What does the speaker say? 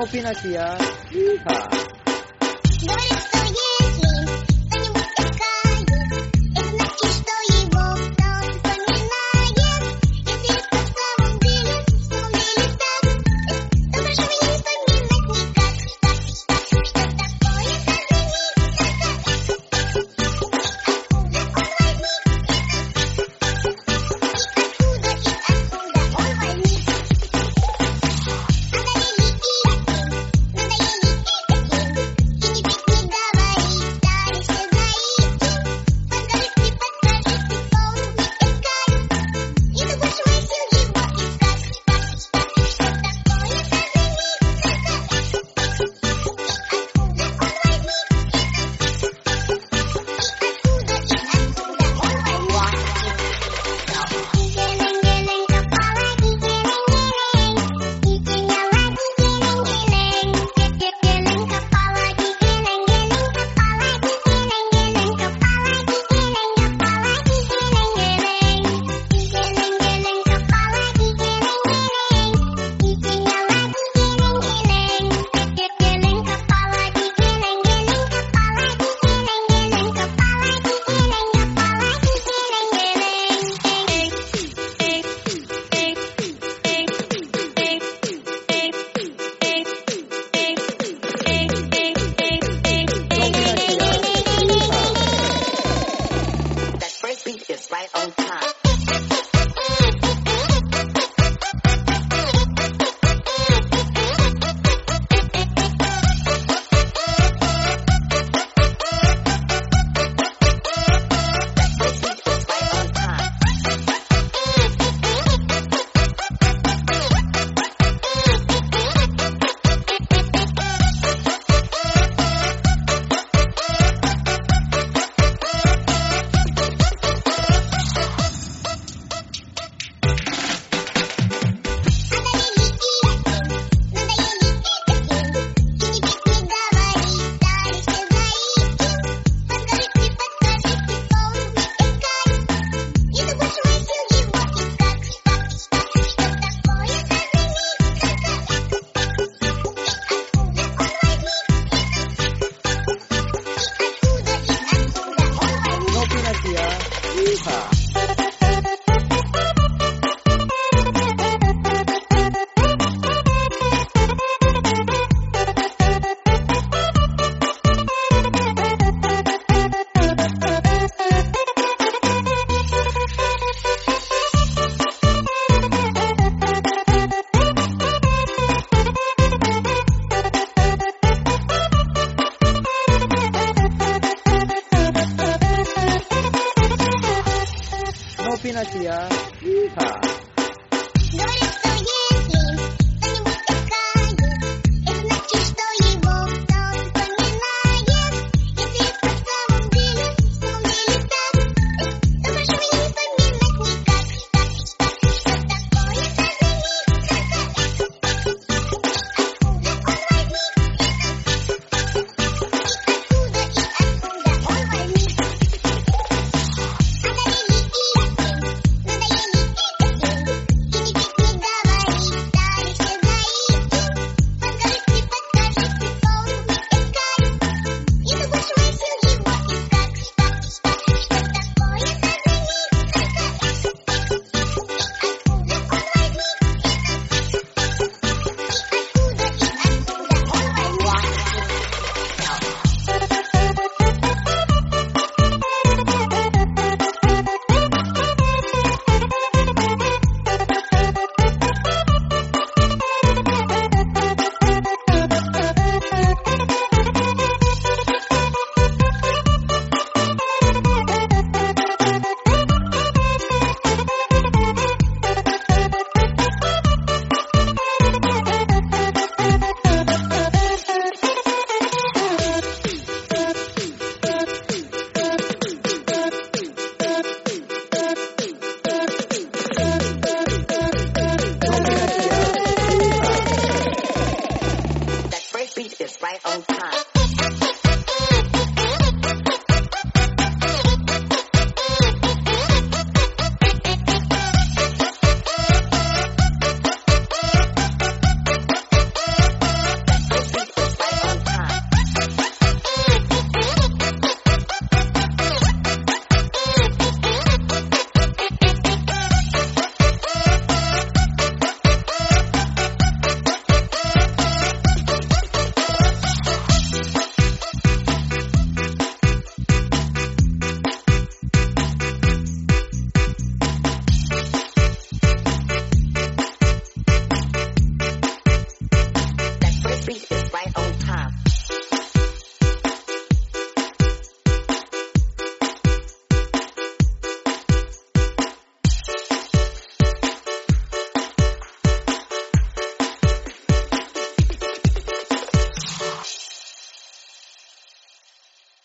No peanut here. Yeehaw. beat is right on time. peanuts, yeah. Yeehaw.